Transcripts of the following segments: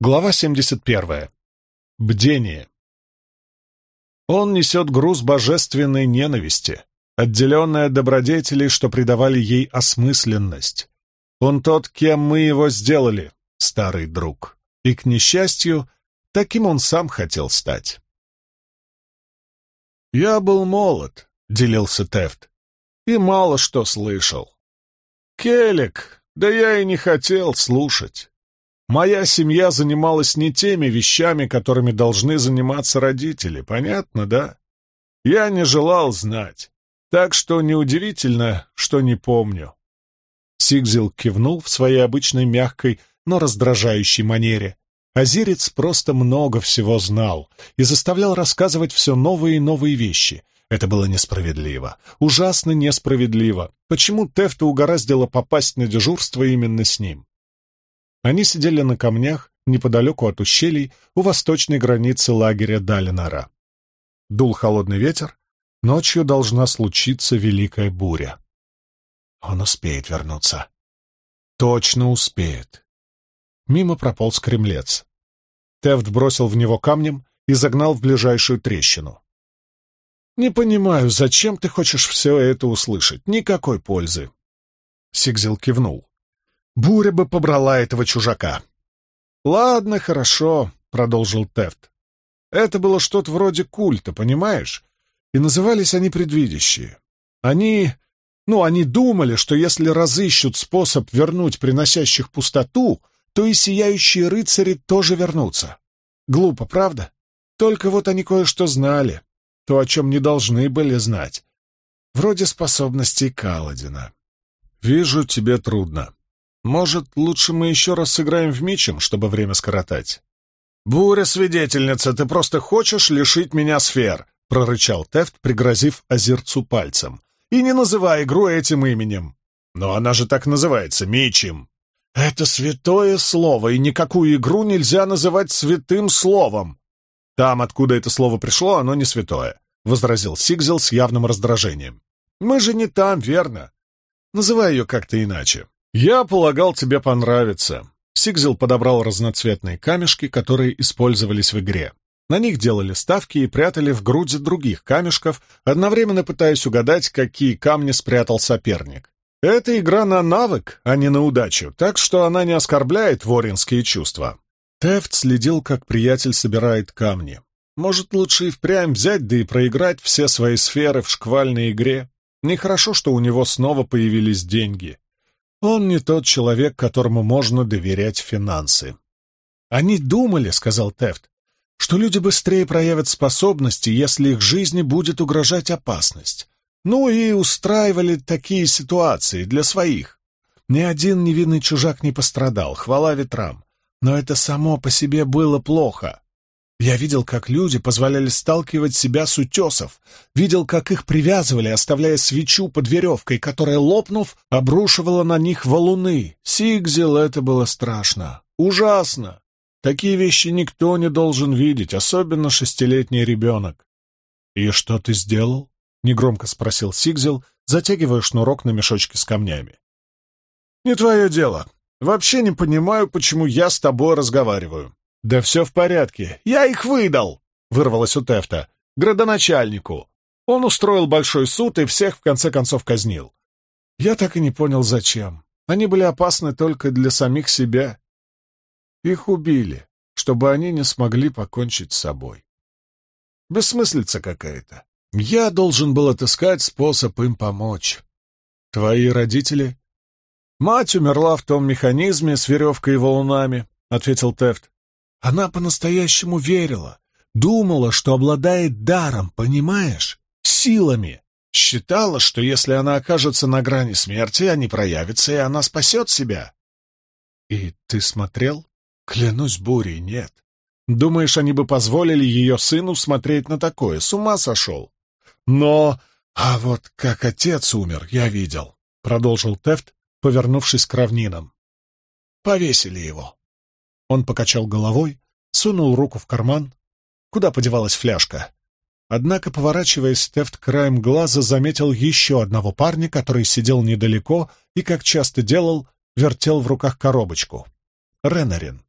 Глава 71. Бдение. Он несет груз божественной ненависти, отделенной от добродетелей, что придавали ей осмысленность. Он тот, кем мы его сделали, старый друг. И, к несчастью, таким он сам хотел стать. «Я был молод», — делился Тефт, — «и мало что слышал. Келек, да я и не хотел слушать». Моя семья занималась не теми вещами, которыми должны заниматься родители, понятно, да? Я не желал знать, так что неудивительно, что не помню. Сигзил кивнул в своей обычной мягкой, но раздражающей манере. Азирец просто много всего знал и заставлял рассказывать все новые и новые вещи. Это было несправедливо, ужасно несправедливо. Почему Тефта угораздило попасть на дежурство именно с ним? Они сидели на камнях неподалеку от ущелий у восточной границы лагеря Далинара. Дул холодный ветер, ночью должна случиться великая буря. Он успеет вернуться. Точно успеет. Мимо прополз кремлец. Тефт бросил в него камнем и загнал в ближайшую трещину. «Не понимаю, зачем ты хочешь все это услышать? Никакой пользы!» Сигзил кивнул. Буря бы побрала этого чужака. «Ладно, хорошо», — продолжил Тефт. «Это было что-то вроде культа, понимаешь? И назывались они предвидящие. Они... Ну, они думали, что если разыщут способ вернуть приносящих пустоту, то и сияющие рыцари тоже вернутся. Глупо, правда? Только вот они кое-что знали, то, о чем не должны были знать. Вроде способностей Каладина. «Вижу, тебе трудно», может, лучше мы еще раз сыграем в Мичем, чтобы время скоротать?» «Буря-свидетельница, ты просто хочешь лишить меня сфер!» — прорычал Тефт, пригрозив озерцу пальцем. «И не называй игру этим именем!» «Но она же так называется, Мичем!» «Это святое слово, и никакую игру нельзя называть святым словом!» «Там, откуда это слово пришло, оно не святое», — возразил Сигзел с явным раздражением. «Мы же не там, верно? Называй ее как-то иначе. «Я полагал, тебе понравится». Сигзел подобрал разноцветные камешки, которые использовались в игре. На них делали ставки и прятали в груди других камешков, одновременно пытаясь угадать, какие камни спрятал соперник. Это игра на навык, а не на удачу, так что она не оскорбляет воринские чувства. Тефт следил, как приятель собирает камни. Может, лучше и впрямь взять, да и проиграть все свои сферы в шквальной игре. Нехорошо, что у него снова появились деньги. Он не тот человек, которому можно доверять финансы. «Они думали, — сказал Тефт, — что люди быстрее проявят способности, если их жизни будет угрожать опасность. Ну и устраивали такие ситуации для своих. Ни один невинный чужак не пострадал, хвала ветрам. Но это само по себе было плохо. Я видел, как люди позволяли сталкивать себя с утесов, видел, как их привязывали, оставляя свечу под веревкой, которая, лопнув, обрушивала на них валуны. Сигзел это было страшно, ужасно. Такие вещи никто не должен видеть, особенно шестилетний ребенок. «И что ты сделал?» — негромко спросил Сигзел, затягивая шнурок на мешочке с камнями. «Не твое дело. Вообще не понимаю, почему я с тобой разговариваю. «Да все в порядке. Я их выдал!» — вырвалось у Тефта. «Градоначальнику. Он устроил большой суд и всех в конце концов казнил. Я так и не понял, зачем. Они были опасны только для самих себя. Их убили, чтобы они не смогли покончить с собой. Бессмыслица какая-то. Я должен был отыскать способ им помочь. Твои родители? Мать умерла в том механизме с веревкой и волнами, — ответил Тефт. Она по-настоящему верила, думала, что обладает даром, понимаешь, силами. Считала, что если она окажется на грани смерти, они проявятся, и она спасет себя. И ты смотрел? Клянусь бурей, нет. Думаешь, они бы позволили ее сыну смотреть на такое? С ума сошел. Но... А вот как отец умер, я видел, — продолжил Тефт, повернувшись к равнинам. Повесили его. Он покачал головой, сунул руку в карман. Куда подевалась фляжка? Однако, поворачиваясь, Тефт краем глаза заметил еще одного парня, который сидел недалеко и, как часто делал, вертел в руках коробочку. Ренарин.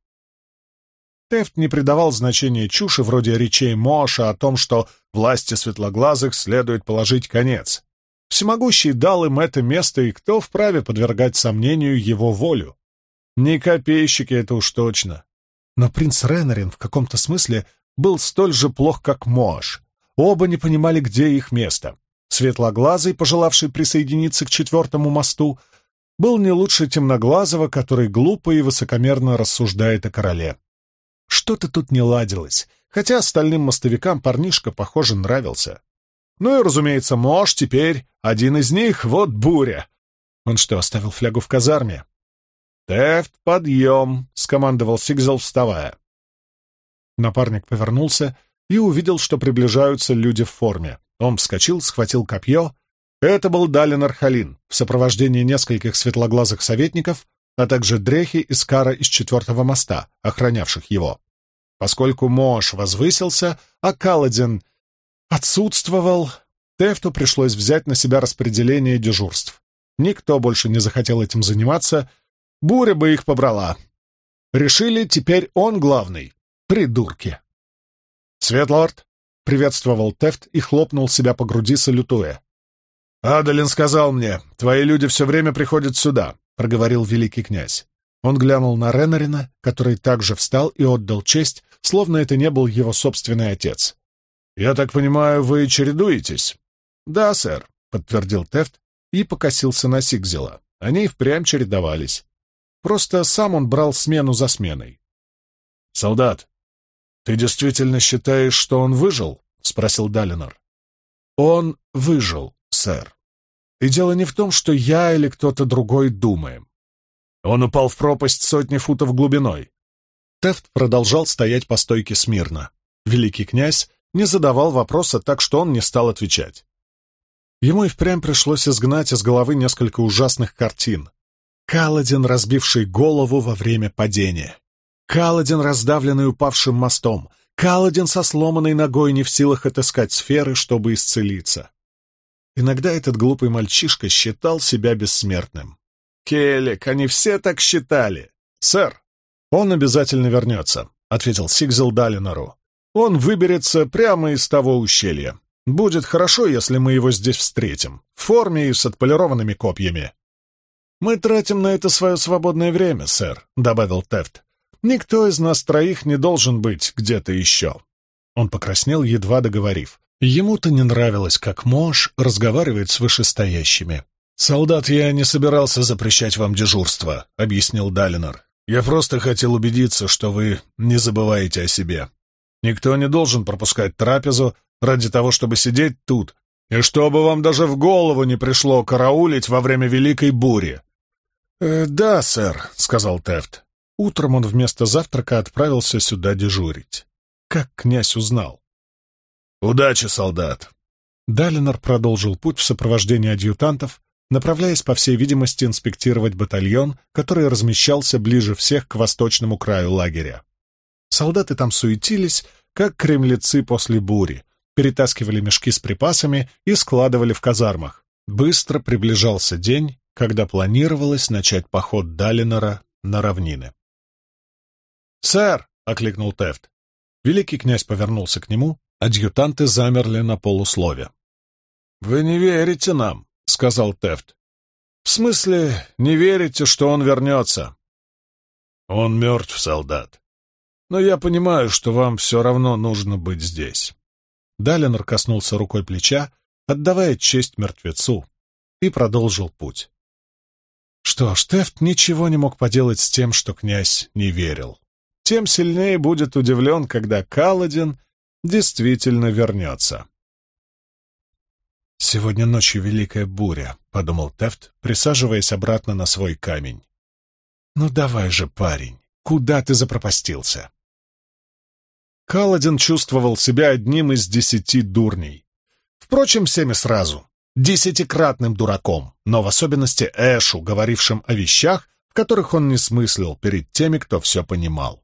Тефт не придавал значения чуши вроде речей Моша о том, что власти светлоглазых следует положить конец. Всемогущий дал им это место, и кто вправе подвергать сомнению его волю? Не копейщики это уж точно. Но принц Ренарин в каком-то смысле был столь же плох, как Мош. Оба не понимали, где их место. Светлоглазый, пожелавший присоединиться к четвертому мосту, был не лучше темноглазого, который глупо и высокомерно рассуждает о короле. Что-то тут не ладилось, хотя остальным мостовикам парнишка, похоже, нравился. Ну и, разумеется, Мош теперь один из них, вот буря. Он что, оставил флягу в казарме? «Тефт, подъем!» — скомандовал Сигзел, вставая. Напарник повернулся и увидел, что приближаются люди в форме. Он вскочил, схватил копье. Это был Далин Архалин в сопровождении нескольких светлоглазых советников, а также дрехи и скара из четвертого моста, охранявших его. Поскольку Мош возвысился, а Каладин отсутствовал, Тефту пришлось взять на себя распределение дежурств. Никто больше не захотел этим заниматься, буря бы их побрала. Решили, теперь он главный. Придурки. «Светлорд!» — приветствовал Тефт и хлопнул себя по груди, салютуя. «Адалин сказал мне, твои люди все время приходят сюда», — проговорил великий князь. Он глянул на Ренарина, который также встал и отдал честь, словно это не был его собственный отец. «Я так понимаю, вы чередуетесь?» «Да, сэр», — подтвердил Тефт и покосился на Сигзела. Они и впрямь чередовались. Просто сам он брал смену за сменой. «Солдат, ты действительно считаешь, что он выжил?» — спросил Далинор. «Он выжил, сэр. И дело не в том, что я или кто-то другой думаем. Он упал в пропасть сотни футов глубиной. Тефт продолжал стоять по стойке смирно. Великий князь не задавал вопроса, так что он не стал отвечать. Ему и впрямь пришлось изгнать из головы несколько ужасных картин. Каладин, разбивший голову во время падения. Каладин, раздавленный упавшим мостом. Каладин со сломанной ногой не в силах отыскать сферы, чтобы исцелиться. Иногда этот глупый мальчишка считал себя бессмертным. «Келек, они все так считали!» «Сэр, он обязательно вернется», — ответил Сигзел Далинору. «Он выберется прямо из того ущелья. Будет хорошо, если мы его здесь встретим, в форме и с отполированными копьями». «Мы тратим на это свое свободное время, сэр», — добавил Тефт. «Никто из нас троих не должен быть где-то еще». Он покраснел, едва договорив. Ему-то не нравилось, как Мош разговаривает с вышестоящими. «Солдат, я не собирался запрещать вам дежурство», — объяснил Далинор. «Я просто хотел убедиться, что вы не забываете о себе. Никто не должен пропускать трапезу ради того, чтобы сидеть тут, и чтобы вам даже в голову не пришло караулить во время Великой Бури». «Э, «Да, сэр», — сказал Тефт. Утром он вместо завтрака отправился сюда дежурить. Как князь узнал? «Удачи, солдат!» Далинор продолжил путь в сопровождении адъютантов, направляясь, по всей видимости, инспектировать батальон, который размещался ближе всех к восточному краю лагеря. Солдаты там суетились, как кремлецы после бури, перетаскивали мешки с припасами и складывали в казармах. Быстро приближался день, когда планировалось начать поход Далинора на равнины. «Сэр!» — окликнул Тефт. Великий князь повернулся к нему, Адъютанты замерли на полуслове. «Вы не верите нам», — сказал Тефт. «В смысле, не верите, что он вернется?» «Он мертв, солдат. Но я понимаю, что вам все равно нужно быть здесь». Далинор коснулся рукой плеча, отдавая честь мертвецу, и продолжил путь. Что ж, Тефт ничего не мог поделать с тем, что князь не верил. Тем сильнее будет удивлен, когда Каладин действительно вернется. «Сегодня ночью великая буря», — подумал Тефт, присаживаясь обратно на свой камень. «Ну давай же, парень, куда ты запропастился?» Каладин чувствовал себя одним из десяти дурней. Впрочем, всеми сразу. Десятикратным дураком, но в особенности Эшу, говорившим о вещах, в которых он не смыслил перед теми, кто все понимал.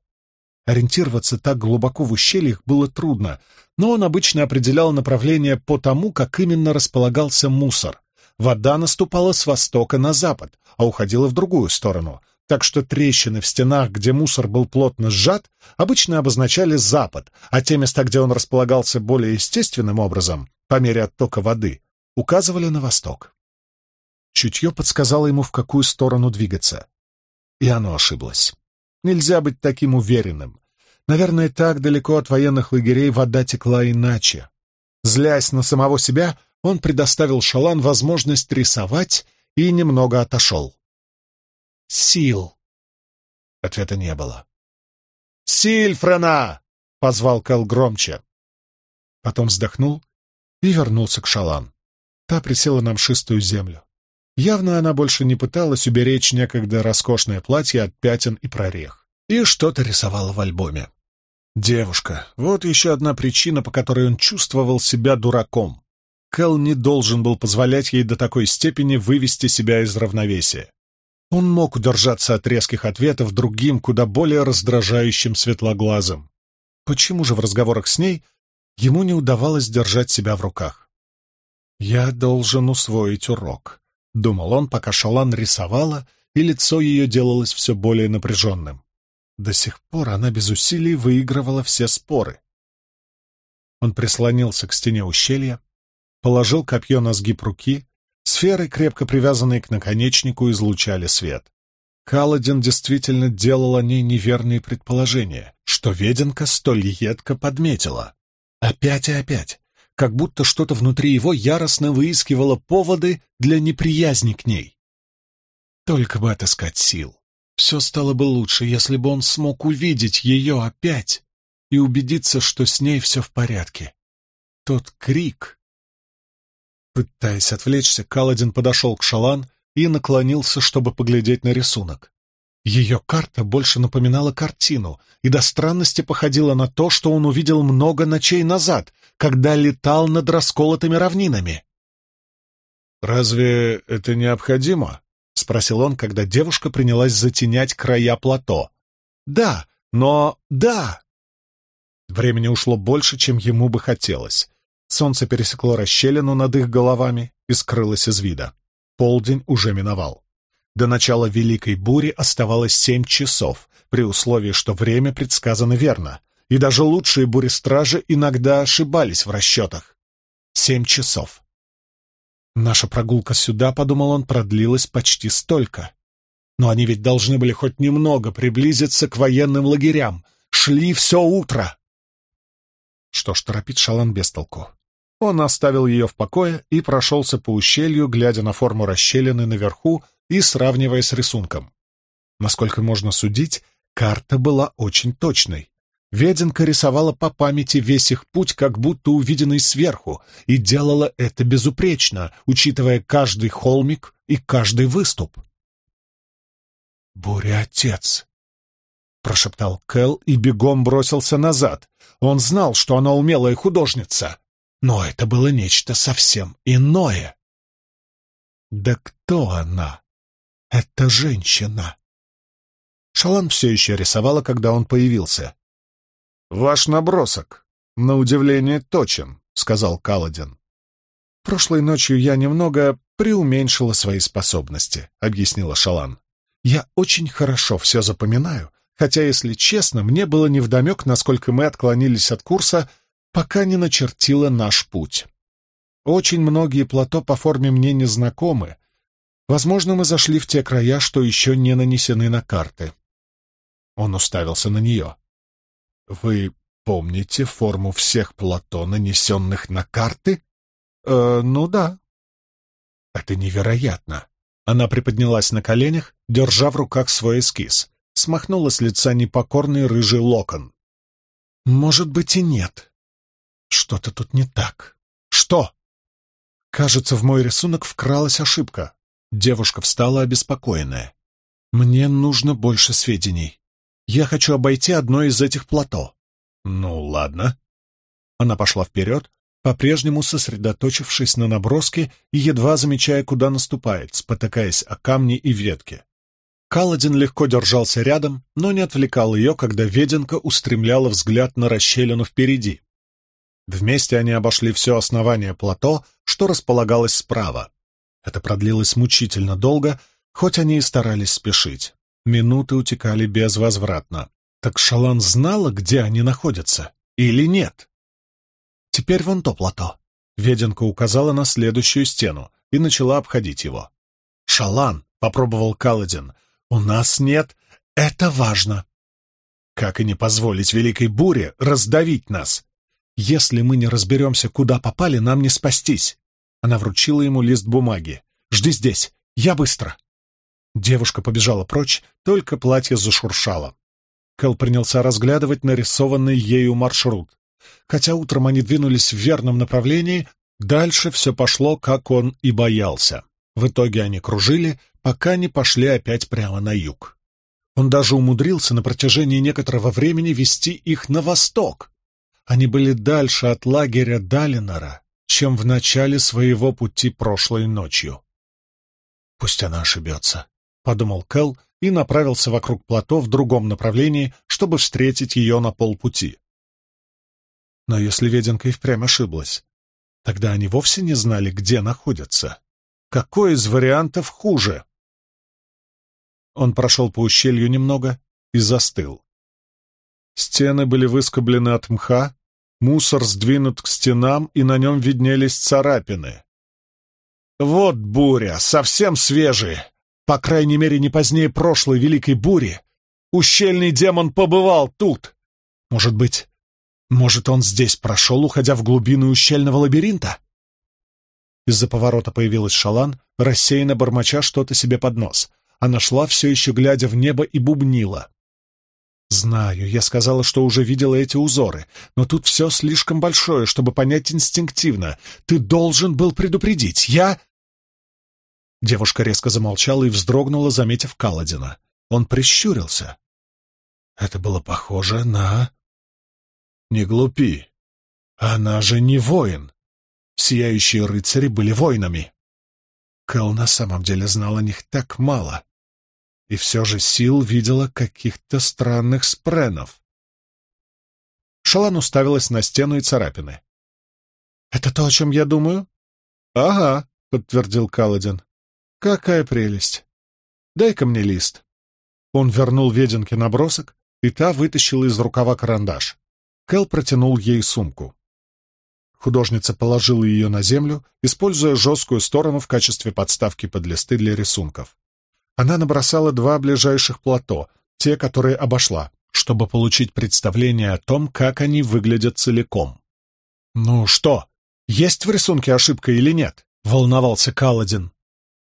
Ориентироваться так глубоко в ущельях было трудно, но он обычно определял направление по тому, как именно располагался мусор. Вода наступала с востока на запад, а уходила в другую сторону, так что трещины в стенах, где мусор был плотно сжат, обычно обозначали запад, а те места, где он располагался более естественным образом, по мере оттока воды, указывали на восток. Чутье подсказало ему, в какую сторону двигаться. И оно ошиблось. Нельзя быть таким уверенным. Наверное, так далеко от военных лагерей вода текла иначе. Злясь на самого себя, он предоставил Шалан возможность рисовать и немного отошел. «Сил!» Ответа не было. «Сильфрена!» — позвал Кэл громче. Потом вздохнул и вернулся к Шалан. Та присела на мшистую землю. Явно она больше не пыталась уберечь некогда роскошное платье от пятен и прорех. И что-то рисовала в альбоме. Девушка. Вот еще одна причина, по которой он чувствовал себя дураком. Кэл не должен был позволять ей до такой степени вывести себя из равновесия. Он мог удержаться от резких ответов другим, куда более раздражающим светлоглазым. Почему же в разговорах с ней ему не удавалось держать себя в руках? «Я должен усвоить урок», — думал он, пока Шалан рисовала, и лицо ее делалось все более напряженным. До сих пор она без усилий выигрывала все споры. Он прислонился к стене ущелья, положил копье на сгиб руки, сферы, крепко привязанные к наконечнику, излучали свет. Каладин действительно делал о ней неверные предположения, что Веденка столь едко подметила. Опять и опять, как будто что-то внутри его яростно выискивало поводы для неприязни к ней. Только бы отыскать сил. Все стало бы лучше, если бы он смог увидеть ее опять и убедиться, что с ней все в порядке. Тот крик... Пытаясь отвлечься, Каладин подошел к Шалан и наклонился, чтобы поглядеть на рисунок. Ее карта больше напоминала картину и до странности походила на то, что он увидел много ночей назад, когда летал над расколотыми равнинами. «Разве это необходимо?» — спросил он, когда девушка принялась затенять края плато. «Да, но да!» Времени ушло больше, чем ему бы хотелось. Солнце пересекло расщелину над их головами и скрылось из вида. Полдень уже миновал. До начала Великой Бури оставалось семь часов, при условии, что время предсказано верно, и даже лучшие бури-стражи иногда ошибались в расчетах. Семь часов. Наша прогулка сюда, подумал он, продлилась почти столько. Но они ведь должны были хоть немного приблизиться к военным лагерям. Шли все утро. Что ж, торопит Шалан без толку. Он оставил ее в покое и прошелся по ущелью, глядя на форму расщелины наверху и сравнивая с рисунком. Насколько можно судить, карта была очень точной. Веденка рисовала по памяти весь их путь, как будто увиденный сверху, и делала это безупречно, учитывая каждый холмик и каждый выступ. «Буря-отец!» — прошептал Кэл и бегом бросился назад. Он знал, что она умелая художница, но это было нечто совсем иное. «Да кто она? Это женщина!» Шалан все еще рисовала, когда он появился. «Ваш набросок, на удивление, точен», — сказал Каладин. «Прошлой ночью я немного преуменьшила свои способности», — объяснила Шалан. «Я очень хорошо все запоминаю, хотя, если честно, мне было невдомек, насколько мы отклонились от курса, пока не начертила наш путь. Очень многие плато по форме мне незнакомы. Возможно, мы зашли в те края, что еще не нанесены на карты». Он уставился на нее. Вы помните форму всех плато, нанесенных на карты? Э, ну да. Это невероятно. Она приподнялась на коленях, держа в руках свой эскиз, смахнула с лица непокорный рыжий локон. Может быть и нет. Что-то тут не так. Что? Кажется, в мой рисунок вкралась ошибка. Девушка встала обеспокоенная. Мне нужно больше сведений. Я хочу обойти одно из этих плато. Ну, ладно. Она пошла вперед, по-прежнему сосредоточившись на наброске и едва замечая, куда наступает, спотыкаясь о камни и ветки. Каладин легко держался рядом, но не отвлекал ее, когда Веденка устремляла взгляд на расщелину впереди. Вместе они обошли все основание плато, что располагалось справа. Это продлилось мучительно долго, хоть они и старались спешить. Минуты утекали безвозвратно. Так Шалан знала, где они находятся, или нет? Теперь вон то плато. Веденка указала на следующую стену и начала обходить его. «Шалан!» — попробовал Каладин. «У нас нет. Это важно!» «Как и не позволить великой буре раздавить нас? Если мы не разберемся, куда попали, нам не спастись!» Она вручила ему лист бумаги. «Жди здесь! Я быстро!» Девушка побежала прочь, только платье зашуршало. Кэл принялся разглядывать нарисованный ею маршрут. Хотя утром они двинулись в верном направлении, дальше все пошло, как он и боялся. В итоге они кружили, пока не пошли опять прямо на юг. Он даже умудрился на протяжении некоторого времени вести их на восток. Они были дальше от лагеря Далинора, чем в начале своего пути прошлой ночью. «Пусть она ошибется», — подумал Кэл и направился вокруг плато в другом направлении, чтобы встретить ее на полпути. Но если Веденка и впрямь ошиблась, тогда они вовсе не знали, где находятся. Какой из вариантов хуже? Он прошел по ущелью немного и застыл. Стены были выскоблены от мха, мусор сдвинут к стенам, и на нем виднелись царапины. Вот буря, совсем свежие, по крайней мере, не позднее прошлой великой бури. Ущельный демон побывал тут. Может быть, может, он здесь прошел, уходя в глубину ущельного лабиринта? Из-за поворота появилась шалан, рассеянно бормоча что-то себе под нос. Она шла, все еще глядя в небо, и бубнила. «Знаю, я сказала, что уже видела эти узоры, но тут все слишком большое, чтобы понять инстинктивно. Ты должен был предупредить. Я...» Девушка резко замолчала и вздрогнула, заметив Каладина. Он прищурился. Это было похоже на... Не глупи. Она же не воин. Сияющие рыцари были воинами. Кэл на самом деле знал о них так мало. И все же Сил видела каких-то странных спренов. Шалан уставилась на стену и царапины. «Это то, о чем я думаю?» «Ага», — подтвердил Каладин. Какая прелесть! Дай-ка мне лист. Он вернул Веденке набросок, и та вытащила из рукава карандаш. Кэл протянул ей сумку. Художница положила ее на землю, используя жесткую сторону в качестве подставки под листы для рисунков. Она набросала два ближайших плато, те, которые обошла, чтобы получить представление о том, как они выглядят целиком. «Ну что, есть в рисунке ошибка или нет?» — волновался Каладин.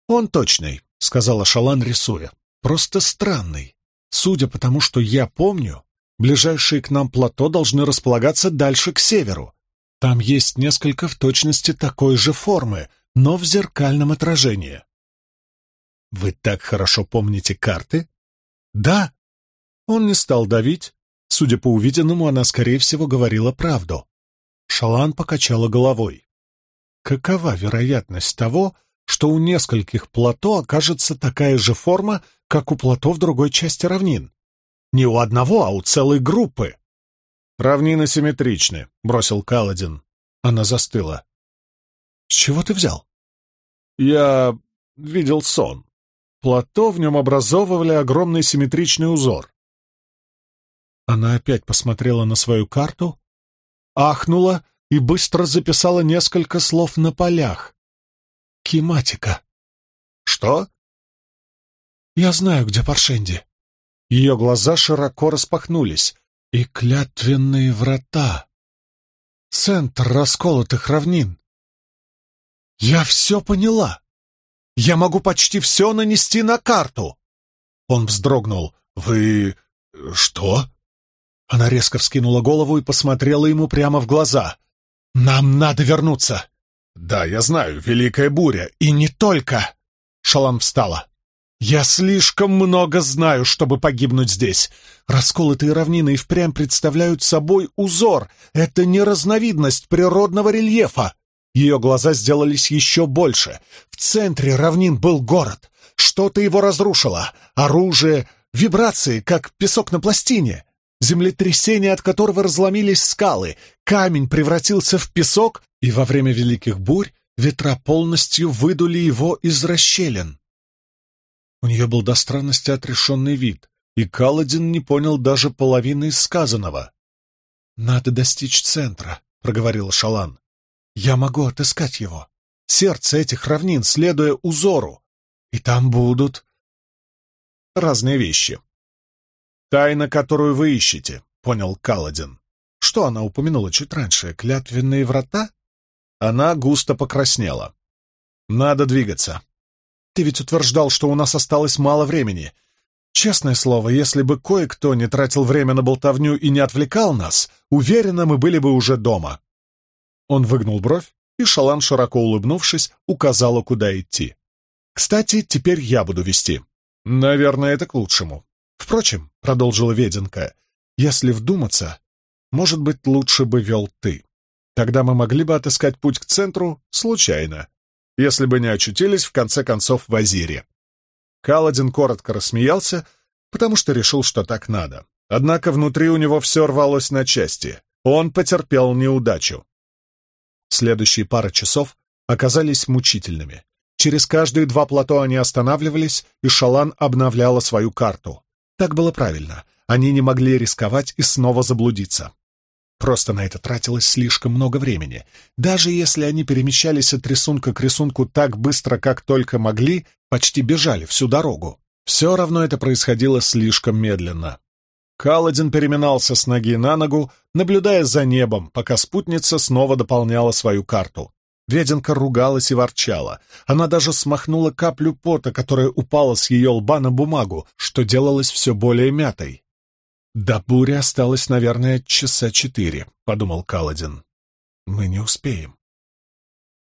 «Он точный», — сказала Шалан, рисуя. «Просто странный. Судя по тому, что я помню, ближайшие к нам плато должны располагаться дальше к северу. Там есть несколько в точности такой же формы, но в зеркальном отражении». «Вы так хорошо помните карты?» «Да». Он не стал давить. Судя по увиденному, она, скорее всего, говорила правду. Шалан покачала головой. «Какова вероятность того, что у нескольких плато окажется такая же форма, как у плато в другой части равнин. Не у одного, а у целой группы. «Равнины симметричны», — бросил Каладин. Она застыла. «С чего ты взял?» «Я видел сон. Плато в нем образовывали огромный симметричный узор». Она опять посмотрела на свою карту, ахнула и быстро записала несколько слов на полях. Киматика. Что? Я знаю, где Паршенди. Ее глаза широко распахнулись. И клятвенные врата. Центр расколотых равнин. Я все поняла. Я могу почти все нанести на карту. Он вздрогнул. Вы... что? Она резко вскинула голову и посмотрела ему прямо в глаза. «Нам надо вернуться. «Да, я знаю, Великая Буря, и не только!» Шалам встала. «Я слишком много знаю, чтобы погибнуть здесь. Расколотые равнины и впрямь представляют собой узор. Это не разновидность природного рельефа. Ее глаза сделались еще больше. В центре равнин был город. Что-то его разрушило. Оружие, вибрации, как песок на пластине. Землетрясение, от которого разломились скалы. Камень превратился в песок, и во время великих бурь ветра полностью выдули его из расщелин. У нее был до странности отрешенный вид, и Каладин не понял даже половины сказанного. «Надо достичь центра», — проговорила Шалан. «Я могу отыскать его. Сердце этих равнин, следуя узору. И там будут...» «Разные вещи», «Тайна, которую вы ищете», — понял Каладин. Что она упомянула чуть раньше? Клятвенные врата? Она густо покраснела. «Надо двигаться. Ты ведь утверждал, что у нас осталось мало времени. Честное слово, если бы кое-кто не тратил время на болтовню и не отвлекал нас, уверенно, мы были бы уже дома». Он выгнул бровь, и Шалан, широко улыбнувшись, указала, куда идти. «Кстати, теперь я буду вести. Наверное, это к лучшему. Впрочем, — продолжила Веденка, — если вдуматься, может быть, лучше бы вел ты. Тогда мы могли бы отыскать путь к центру случайно, если бы не очутились, в конце концов, в Азире. Каладин коротко рассмеялся, потому что решил, что так надо. Однако внутри у него все рвалось на части. Он потерпел неудачу. Следующие пара часов оказались мучительными. Через каждые два плато они останавливались, и Шалан обновляла свою карту. Так было правильно. Они не могли рисковать и снова заблудиться. Просто на это тратилось слишком много времени. Даже если они перемещались от рисунка к рисунку так быстро, как только могли, почти бежали всю дорогу. Все равно это происходило слишком медленно. Каладин переминался с ноги на ногу, наблюдая за небом, пока спутница снова дополняла свою карту. Веденка ругалась и ворчала. Она даже смахнула каплю пота, которая упала с ее лба на бумагу, что делалось все более мятой. «До бури осталось, наверное, часа четыре», — подумал Каладин. «Мы не успеем».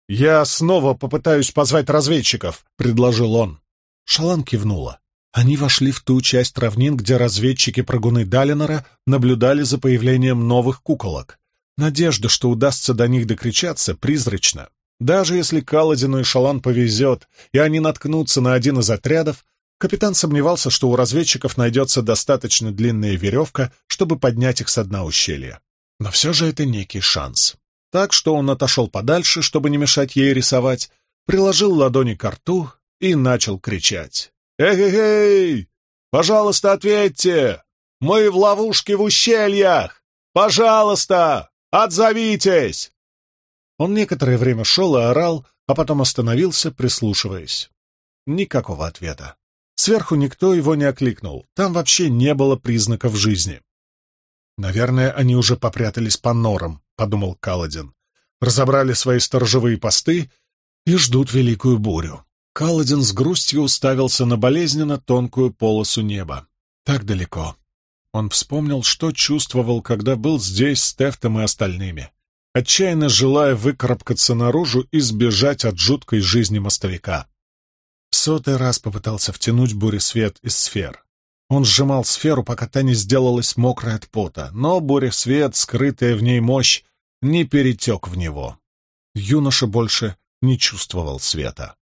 «Я снова попытаюсь позвать разведчиков», — предложил он. Шалан кивнула. Они вошли в ту часть равнин, где разведчики-прыгуны Далинора наблюдали за появлением новых куколок. Надежда, что удастся до них докричаться, призрачна. Даже если Каладину и Шалан повезет, и они наткнутся на один из отрядов, капитан сомневался, что у разведчиков найдется достаточно длинная веревка, чтобы поднять их с дна ущелья. Но все же это некий шанс. Так что он отошел подальше, чтобы не мешать ей рисовать, приложил ладони к рту и начал кричать. «Эй-эй-эй! Пожалуйста, ответьте! Мы в ловушке в ущельях! Пожалуйста! Отзовитесь!» Он некоторое время шел и орал, а потом остановился, прислушиваясь. Никакого ответа. Сверху никто его не окликнул. Там вообще не было признаков жизни. «Наверное, они уже попрятались по норам», — подумал Каладин. «Разобрали свои сторожевые посты и ждут великую бурю». Каладин с грустью уставился на болезненно тонкую полосу неба. Так далеко. Он вспомнил, что чувствовал, когда был здесь с Тефтом и остальными, отчаянно желая выкарабкаться наружу и сбежать от жуткой жизни мостовика. В сотый раз попытался втянуть буресвет из сфер. Он сжимал сферу, пока та не сделалась мокрой от пота, но буресвет, скрытая в ней мощь, не перетек в него. Юноша больше не чувствовал света.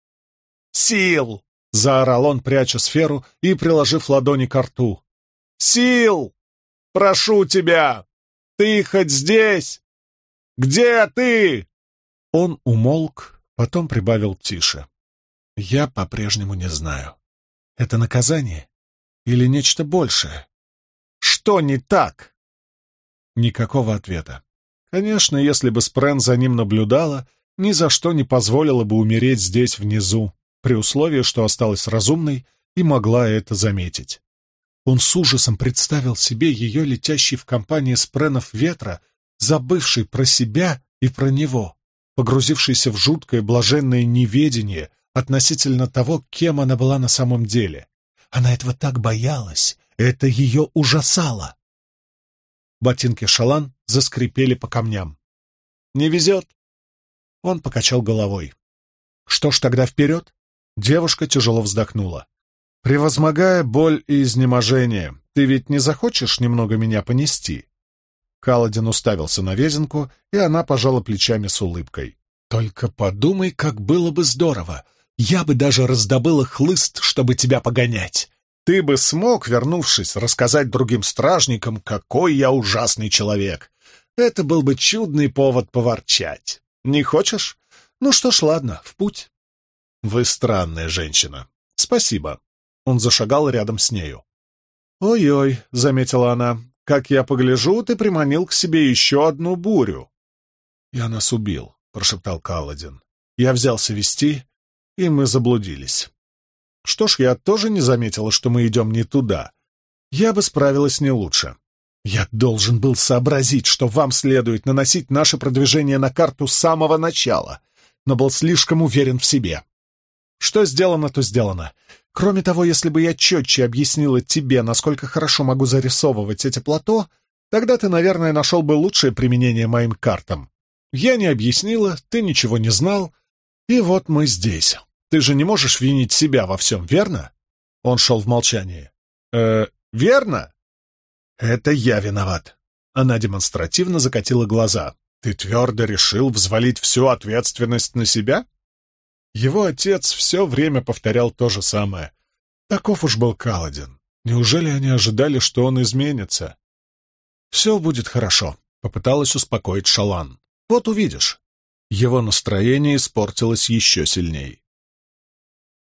«Сил!» — заорал он, пряча сферу и приложив ладони к рту. Сил! Прошу тебя! Ты хоть здесь? Где ты?» Он умолк, потом прибавил тише. «Я по-прежнему не знаю. Это наказание или нечто большее? Что не так?» Никакого ответа. Конечно, если бы Спрен за ним наблюдала, ни за что не позволила бы умереть здесь внизу, при условии, что осталась разумной и могла это заметить. Он с ужасом представил себе ее летящей в компании спренов ветра, забывшей про себя и про него, погрузившейся в жуткое блаженное неведение относительно того, кем она была на самом деле. Она этого так боялась, это ее ужасало. Ботинки шалан заскрипели по камням. «Не везет!» Он покачал головой. «Что ж тогда вперед?» Девушка тяжело вздохнула. Превозмогая боль и изнеможение, ты ведь не захочешь немного меня понести?» Каладин уставился на Везенку, и она пожала плечами с улыбкой. «Только подумай, как было бы здорово! Я бы даже раздобыла хлыст, чтобы тебя погонять! Ты бы смог, вернувшись, рассказать другим стражникам, какой я ужасный человек! Это был бы чудный повод поворчать. Не хочешь? Ну что ж, ладно, в путь!» «Вы странная женщина. Спасибо. Он зашагал рядом с нею. «Ой-ой», — заметила она, — «как я погляжу, ты приманил к себе еще одну бурю». «Я нас убил», — прошептал Каладин. «Я взялся вести, и мы заблудились». «Что ж, я тоже не заметила, что мы идем не туда. Я бы справилась не лучше. Я должен был сообразить, что вам следует наносить наше продвижение на карту с самого начала, но был слишком уверен в себе. Что сделано, то сделано. Кроме того, если бы я четче объяснила тебе, насколько хорошо могу зарисовывать эти плато, тогда ты, наверное, нашел бы лучшее применение моим картам. Я не объяснила, ты ничего не знал, и вот мы здесь. Ты же не можешь винить себя во всем, верно? Он шел в молчании. Э, верно? Это я виноват. Она демонстративно закатила глаза. Ты твердо решил взвалить всю ответственность на себя? Его отец все время повторял то же самое. Таков уж был Каладин. Неужели они ожидали, что он изменится? «Все будет хорошо», — попыталась успокоить Шалан. «Вот увидишь». Его настроение испортилось еще сильней.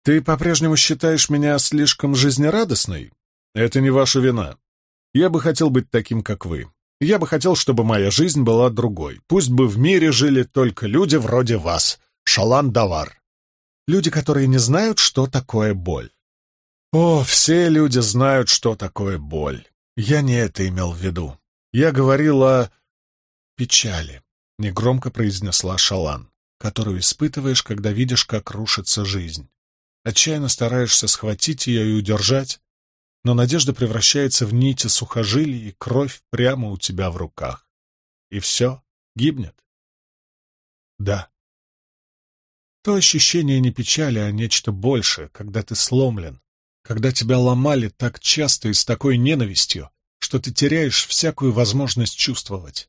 «Ты по-прежнему считаешь меня слишком жизнерадостной? Это не ваша вина. Я бы хотел быть таким, как вы. Я бы хотел, чтобы моя жизнь была другой. Пусть бы в мире жили только люди вроде вас, Шалан Давар. Люди, которые не знают, что такое боль. О, все люди знают, что такое боль. Я не это имел в виду. Я говорил о печали, негромко произнесла Шалан, которую испытываешь, когда видишь, как рушится жизнь. Отчаянно стараешься схватить ее и удержать, но надежда превращается в нити сухожилий, и кровь прямо у тебя в руках. И все гибнет. Да, то ощущение не печали, а нечто большее, когда ты сломлен, когда тебя ломали так часто и с такой ненавистью, что ты теряешь всякую возможность чувствовать.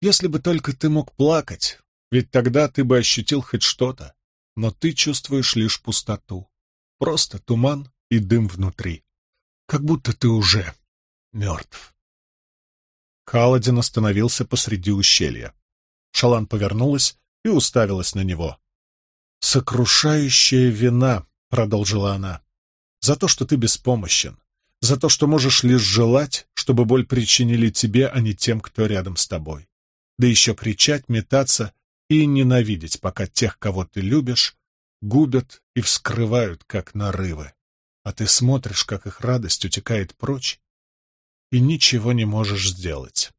Если бы только ты мог плакать, ведь тогда ты бы ощутил хоть что-то, но ты чувствуешь лишь пустоту, просто туман и дым внутри, как будто ты уже мертв. Каладин остановился посреди ущелья. Шалан повернулась и уставилась на него. «Сокрушающая вина», — продолжила она, — «за то, что ты беспомощен, за то, что можешь лишь желать, чтобы боль причинили тебе, а не тем, кто рядом с тобой. Да еще кричать, метаться и ненавидеть, пока тех, кого ты любишь, губят и вскрывают, как нарывы. А ты смотришь, как их радость утекает прочь, и ничего не можешь сделать.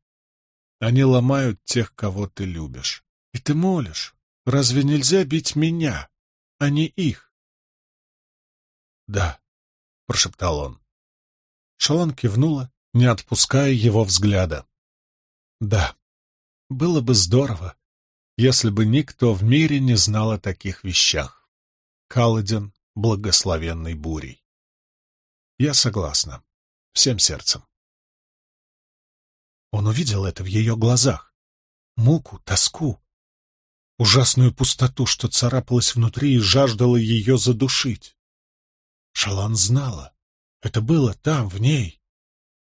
Они ломают тех, кого ты любишь. И ты молишь, Разве нельзя бить меня, а не их? Да, прошептал он. Шалан кивнула, не отпуская его взгляда. Да, было бы здорово, если бы никто в мире не знал о таких вещах. Каладин благословенной бурей. Я согласна. Всем сердцем. Он увидел это в ее глазах. Муку, тоску, ужасную пустоту, что царапалась внутри и жаждала ее задушить. Шалан знала. Это было там, в ней.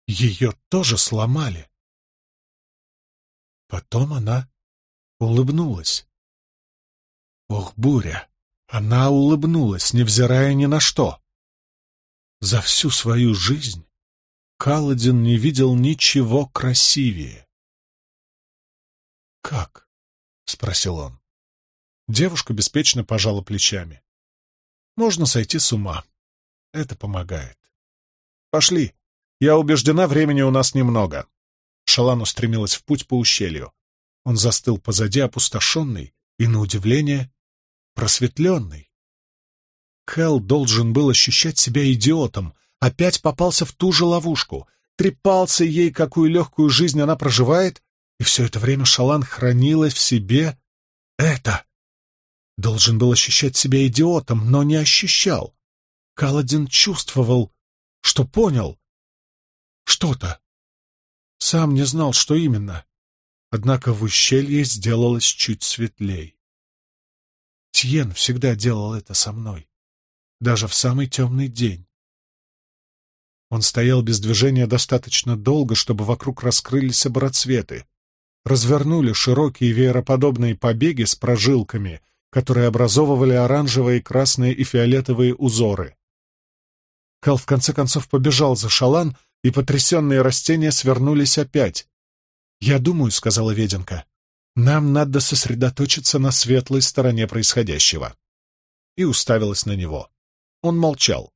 Ее тоже сломали. Потом она улыбнулась. Ох, буря! Она улыбнулась, невзирая ни на что. За всю свою жизнь Каладин не видел ничего красивее. «Как?» — спросил он. Девушка беспечно пожала плечами. Можно сойти с ума. Это помогает. Пошли. Я убеждена, времени у нас немного. Шалан устремилась в путь по ущелью. Он застыл позади, опустошенный и, на удивление, просветленный. Кэл должен был ощущать себя идиотом, опять попался в ту же ловушку, трепался ей, какую легкую жизнь она проживает, и все это время Шалан хранила в себе это. Должен был ощущать себя идиотом, но не ощущал. Каладин чувствовал, что понял. Что-то. Сам не знал, что именно. Однако в ущелье сделалось чуть светлей. Тьен всегда делал это со мной, даже в самый темный день. Он стоял без движения достаточно долго, чтобы вокруг раскрылись обороцветы, развернули широкие веероподобные побеги с прожилками — которые образовывали оранжевые, красные и фиолетовые узоры. Кал в конце концов побежал за шалан, и потрясенные растения свернулись опять. «Я думаю», — сказала Веденка, — «нам надо сосредоточиться на светлой стороне происходящего». И уставилась на него. Он молчал.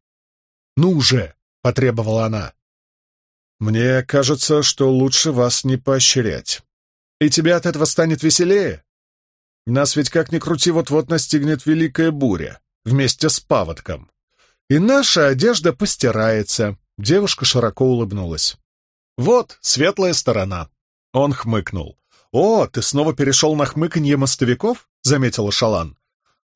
«Ну уже!» — потребовала она. «Мне кажется, что лучше вас не поощрять. И тебе от этого станет веселее? Нас ведь как ни крути вот-вот настигнет великая буря вместе с паводком. И наша одежда постирается». Девушка широко улыбнулась. «Вот светлая сторона». Он хмыкнул. «О, ты снова перешел на хмыканье мостовиков?» — заметила Шалан.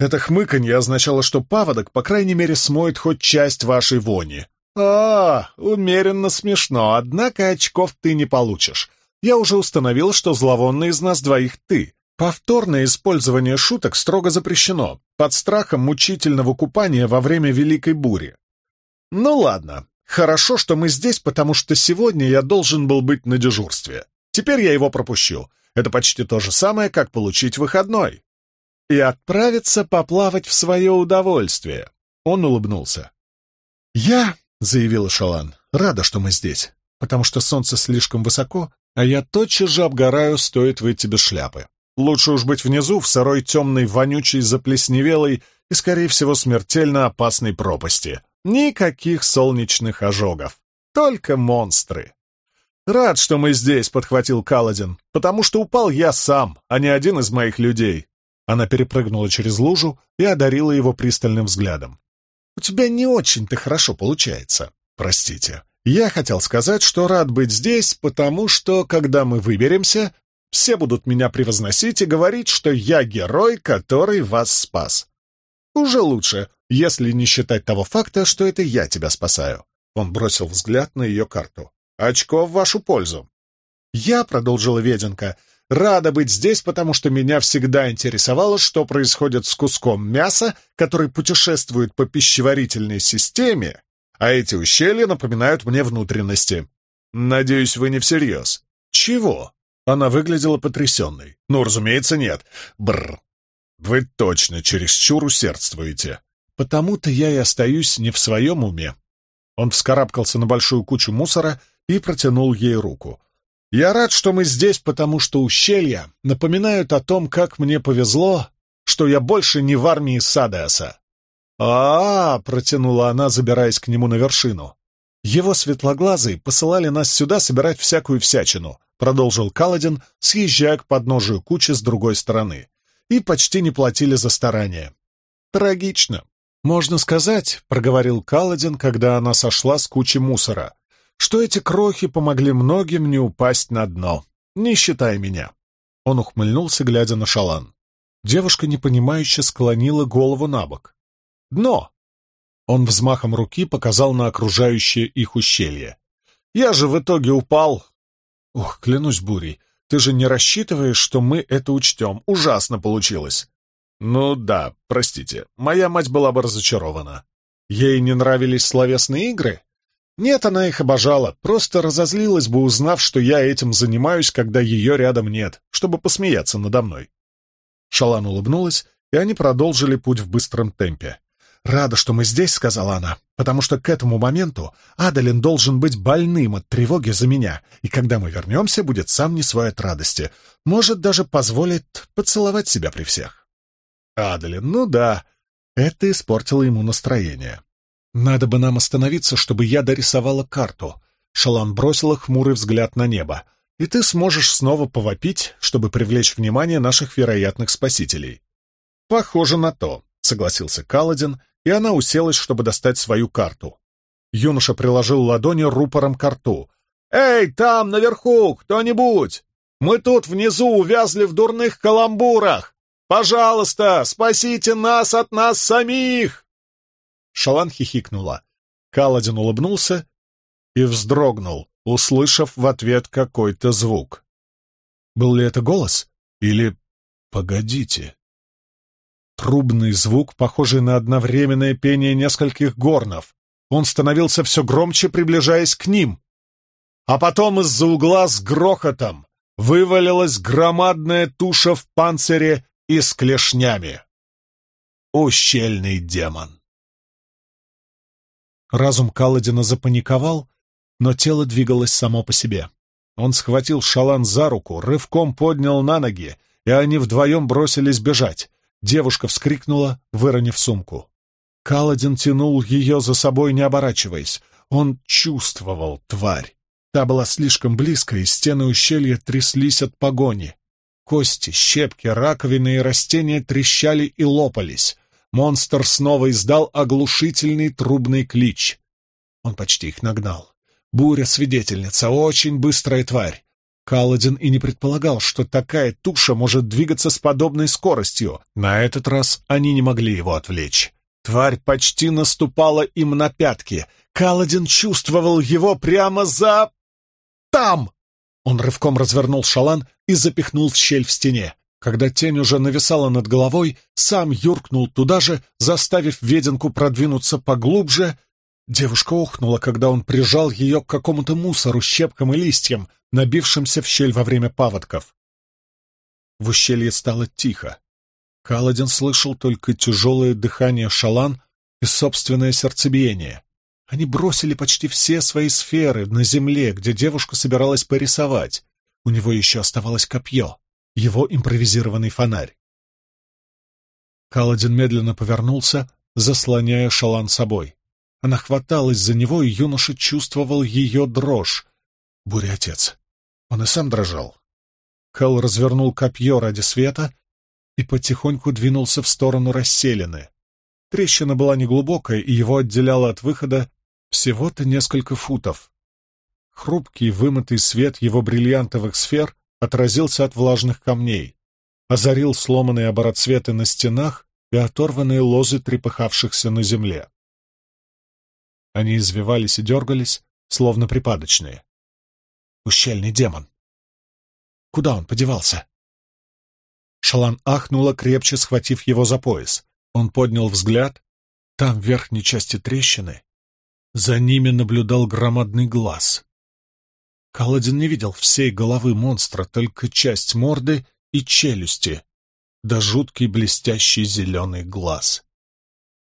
Это хмыканье означало, что паводок, по крайней мере, смоет хоть часть вашей вони. А, умеренно смешно, однако очков ты не получишь. Я уже установил, что зловонный из нас двоих ты. Повторное использование шуток строго запрещено, под страхом мучительного купания во время Великой Бури. Ну ладно, хорошо, что мы здесь, потому что сегодня я должен был быть на дежурстве. Теперь я его пропущу. Это почти то же самое, как получить выходной и отправиться поплавать в свое удовольствие. Он улыбнулся. «Я», — заявила Шалан, — «рада, что мы здесь, потому что солнце слишком высоко, а я тотчас же обгораю, стоит выйти без шляпы. Лучше уж быть внизу, в сырой темной, вонючей, заплесневелой и, скорее всего, смертельно опасной пропасти. Никаких солнечных ожогов, только монстры». «Рад, что мы здесь», — подхватил Каладин, «потому что упал я сам, а не один из моих людей. Она перепрыгнула через лужу и одарила его пристальным взглядом. «У тебя не очень-то хорошо получается. Простите. Я хотел сказать, что рад быть здесь, потому что, когда мы выберемся, все будут меня превозносить и говорить, что я герой, который вас спас. Уже лучше, если не считать того факта, что это я тебя спасаю». Он бросил взгляд на ее карту. «Очко в вашу пользу». «Я», — продолжила Веденка, — Рада быть здесь, потому что меня всегда интересовало, что происходит с куском мяса, который путешествует по пищеварительной системе, а эти ущелья напоминают мне внутренности. Надеюсь, вы не всерьез. Чего? Она выглядела потрясенной. Ну, разумеется, нет. Бррр. Вы точно чересчур усердствуете. Потому-то я и остаюсь не в своем уме. Он вскарабкался на большую кучу мусора и протянул ей руку. Я рад, что мы здесь, потому что ущелья напоминают о том, как мне повезло, что я больше не в армии Садеаса. А, -а, -а протянула она, забираясь к нему на вершину. Его светлоглазые посылали нас сюда собирать всякую всячину, продолжил Каладин, съезжая к подножию кучи с другой стороны, и почти не платили за старания. Трагично. Можно сказать, проговорил Каладин, когда она сошла с кучи мусора что эти крохи помогли многим не упасть на дно, не считая меня. Он ухмыльнулся, глядя на шалан. Девушка непонимающе склонила голову на бок. «Дно!» Он взмахом руки показал на окружающее их ущелье. «Я же в итоге упал!» «Ох, клянусь бурей, ты же не рассчитываешь, что мы это учтем? Ужасно получилось!» «Ну да, простите, моя мать была бы разочарована. Ей не нравились словесные игры?» Нет, она их обожала, просто разозлилась бы, узнав, что я этим занимаюсь, когда ее рядом нет, чтобы посмеяться надо мной. Шалан улыбнулась, и они продолжили путь в быстром темпе. «Рада, что мы здесь», — сказала она, «потому что к этому моменту Адалин должен быть больным от тревоги за меня, и когда мы вернемся, будет сам не свой от радости. Может, даже позволит поцеловать себя при всех». Адалин, ну да, это испортило ему настроение. «Надо бы нам остановиться, чтобы я дорисовала карту». Шалан бросила хмурый взгляд на небо. «И ты сможешь снова повопить, чтобы привлечь внимание наших вероятных спасителей». «Похоже на то», — согласился Каладин, и она уселась, чтобы достать свою карту. Юноша приложил ладони рупором к рту. «Эй, там, наверху, кто-нибудь! Мы тут внизу увязли в дурных каламбурах! Пожалуйста, спасите нас от нас самих!» Шалан хихикнула. Каладин улыбнулся и вздрогнул, услышав в ответ какой-то звук. Был ли это голос? Или... Погодите. Трубный звук, похожий на одновременное пение нескольких горнов. Он становился все громче, приближаясь к ним. А потом из-за угла с грохотом вывалилась громадная туша в панцире и с клешнями. Ущельный демон. Разум Каладина запаниковал, но тело двигалось само по себе. Он схватил Шалан за руку, рывком поднял на ноги, и они вдвоем бросились бежать. Девушка вскрикнула, выронив сумку. Каладин тянул ее за собой, не оборачиваясь. Он чувствовал тварь. Та была слишком близко, и стены ущелья тряслись от погони. Кости, щепки, раковины и растения трещали и лопались. Монстр снова издал оглушительный трубный клич. Он почти их нагнал. Буря-свидетельница, очень быстрая тварь. Каладин и не предполагал, что такая туша может двигаться с подобной скоростью. На этот раз они не могли его отвлечь. Тварь почти наступала им на пятки. Каладин чувствовал его прямо за... там! Он рывком развернул шалан и запихнул в щель в стене. Когда тень уже нависала над головой, сам юркнул туда же, заставив веденку продвинуться поглубже. Девушка охнула, когда он прижал ее к какому-то мусору, щепкам и листьям, набившимся в щель во время паводков. В ущелье стало тихо. Каладин слышал только тяжелое дыхание шалан и собственное сердцебиение. Они бросили почти все свои сферы на земле, где девушка собиралась порисовать. У него еще оставалось копье его импровизированный фонарь. Каладин медленно повернулся, заслоняя шалан собой. Она хваталась за него, и юноша чувствовал ее дрожь. Буря-отец. Он и сам дрожал. Кал развернул копье ради света и потихоньку двинулся в сторону расселены. Трещина была неглубокая, и его отделяло от выхода всего-то несколько футов. Хрупкий, вымытый свет его бриллиантовых сфер отразился от влажных камней, озарил сломанные обороцветы на стенах и оторванные лозы трепыхавшихся на земле. Они извивались и дергались, словно припадочные. Ущельный демон. Куда он подевался? Шалан ахнула, крепче схватив его за пояс. Он поднял взгляд. Там, в верхней части трещины, за ними наблюдал громадный глаз. Каладин не видел всей головы монстра, только часть морды и челюсти, да жуткий блестящий зеленый глаз.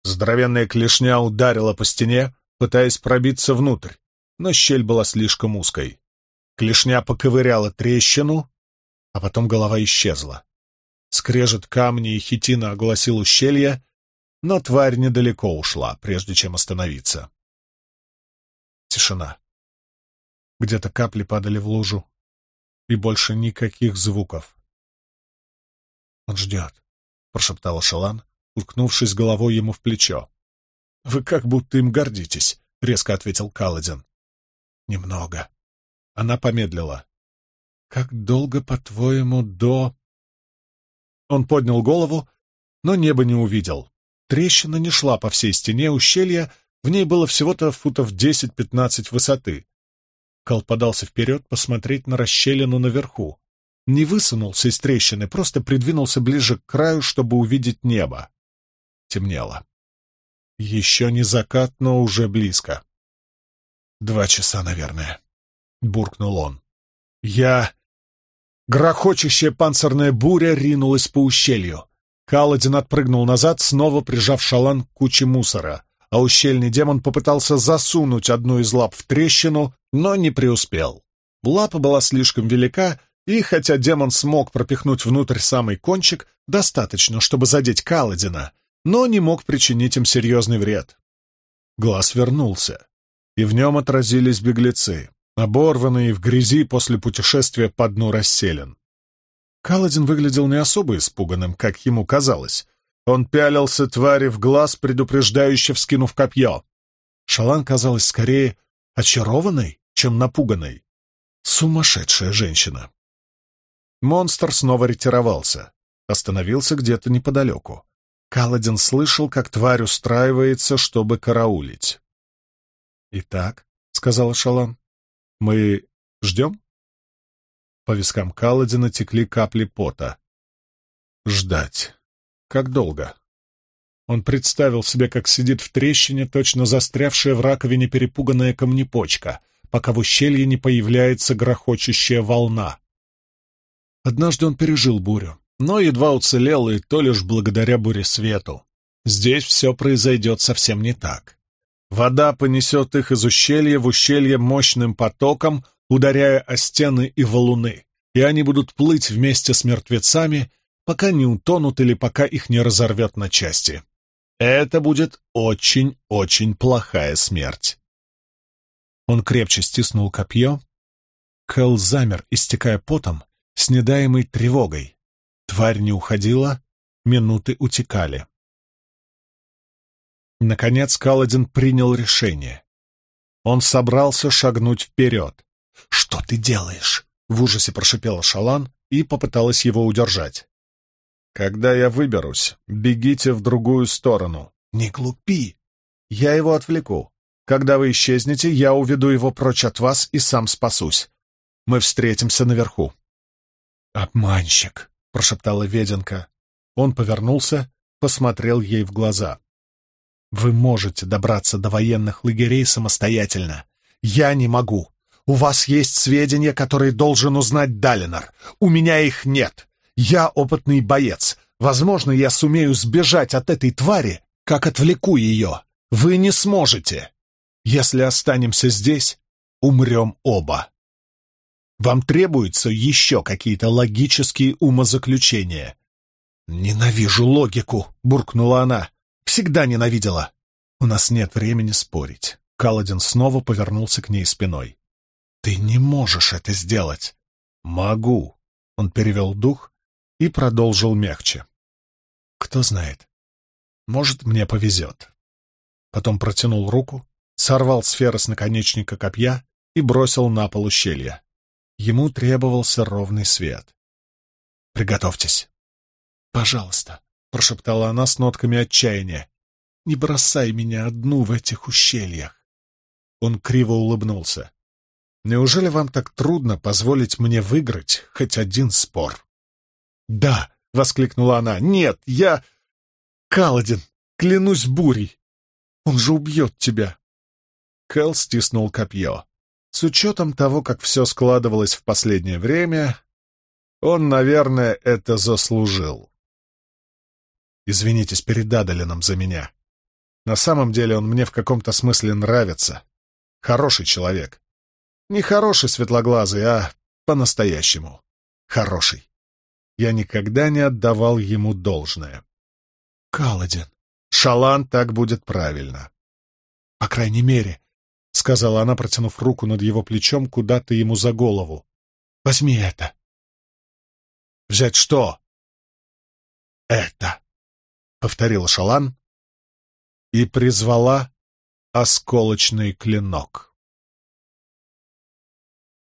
Здоровенная клешня ударила по стене, пытаясь пробиться внутрь, но щель была слишком узкой. Клешня поковыряла трещину, а потом голова исчезла. Скрежет камни и хитина огласил ущелье, но тварь недалеко ушла, прежде чем остановиться. Тишина. Где-то капли падали в лужу. И больше никаких звуков. «Он ждет», — прошептала Шалан, уткнувшись головой ему в плечо. «Вы как будто им гордитесь», — резко ответил Каладин. «Немного». Она помедлила. «Как долго, по-твоему, до...» Он поднял голову, но небо не увидел. Трещина не шла по всей стене ущелья, в ней было всего-то футов десять-пятнадцать высоты. Кал подался вперед посмотреть на расщелину наверху. Не высунулся из трещины, просто придвинулся ближе к краю, чтобы увидеть небо. Темнело. Еще не закат, но уже близко. «Два часа, наверное», — буркнул он. «Я...» Грохочущая панцирная буря ринулась по ущелью. Каладин отпрыгнул назад, снова прижав шалан к куче мусора а ущельный демон попытался засунуть одну из лап в трещину, но не преуспел. Лапа была слишком велика, и хотя демон смог пропихнуть внутрь самый кончик, достаточно, чтобы задеть Каладина, но не мог причинить им серьезный вред. Глаз вернулся, и в нем отразились беглецы, оборванные в грязи после путешествия по дну расселен. Каладин выглядел не особо испуганным, как ему казалось, он пялился твари в глаз, предупреждающе вскинув копье. Шалан казалась скорее очарованной, чем напуганной. Сумасшедшая женщина. Монстр снова ретировался, остановился где-то неподалеку. Каладин слышал, как тварь устраивается, чтобы караулить. «Итак», — сказала Шалан, — «мы ждем?» По вискам Каладина текли капли пота. «Ждать». Как долго? Он представил себе, как сидит в трещине, точно застрявшая в раковине перепуганная камнепочка, пока в ущелье не появляется грохочущая волна. Однажды он пережил бурю, но едва уцелел, и то лишь благодаря буре свету. Здесь все произойдет совсем не так. Вода понесет их из ущелья в ущелье мощным потоком, ударяя о стены и валуны, и они будут плыть вместе с мертвецами, пока не утонут или пока их не разорвет на части. Это будет очень-очень плохая смерть. Он крепче стиснул копье. Кэл замер, истекая потом, с недаемой тревогой. Тварь не уходила, минуты утекали. Наконец Каладин принял решение. Он собрался шагнуть вперед. «Что ты делаешь?» — в ужасе прошипела Шалан и попыталась его удержать. «Когда я выберусь, бегите в другую сторону». «Не глупи! Я его отвлеку. Когда вы исчезнете, я уведу его прочь от вас и сам спасусь. Мы встретимся наверху». «Обманщик!» — прошептала Веденка. Он повернулся, посмотрел ей в глаза. Вы можете добраться до военных лагерей самостоятельно. Я не могу. У вас есть сведения, которые должен узнать Далинор. У меня их нет. Я опытный боец. Возможно, я сумею сбежать от этой твари, как отвлеку ее. Вы не сможете. Если останемся здесь, умрем оба. Вам требуются еще какие-то логические умозаключения. «Ненавижу логику», — буркнула она. Всегда ненавидела. У нас нет времени спорить. Каладин снова повернулся к ней спиной. Ты не можешь это сделать. Могу. Он перевел дух и продолжил мягче. Кто знает. Может, мне повезет. Потом протянул руку, сорвал сферы с наконечника копья и бросил на пол ущелья. Ему требовался ровный свет. «Приготовьтесь». «Пожалуйста», — прошептала она с нотками отчаяния. «Не бросай меня одну в этих ущельях!» Он криво улыбнулся. «Неужели вам так трудно позволить мне выиграть хоть один спор?» «Да!» — воскликнула она. «Нет, я... Каладин, клянусь бурей! Он же убьет тебя!» Кэл стиснул копье. С учетом того, как все складывалось в последнее время, он, наверное, это заслужил. Извинитесь перед Адалином за меня. На самом деле он мне в каком-то смысле нравится. Хороший человек. Не хороший светлоглазый, а по-настоящему. Хороший. Я никогда не отдавал ему должное. Каладин. Шалан так будет правильно. По крайней мере, — сказала она, протянув руку над его плечом куда-то ему за голову. «Возьми это». «Взять что?» «Это». — повторила Шалан и призвала осколочный клинок.